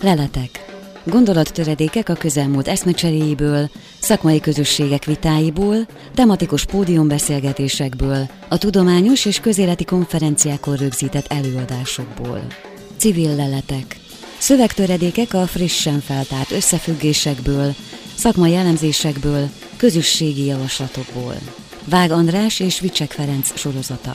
Leletek. Gondolattöredékek a közelmúlt eszmecseréjéből, szakmai közösségek vitáiból, tematikus pódiumbeszélgetésekből, a tudományos és közéleti konferenciákon rögzített előadásokból. Civil leletek. Szövegtöredékek a frissen feltárt összefüggésekből, szakmai elemzésekből, közösségi javaslatokból. Vág András és Vicsek Ferenc sorozata.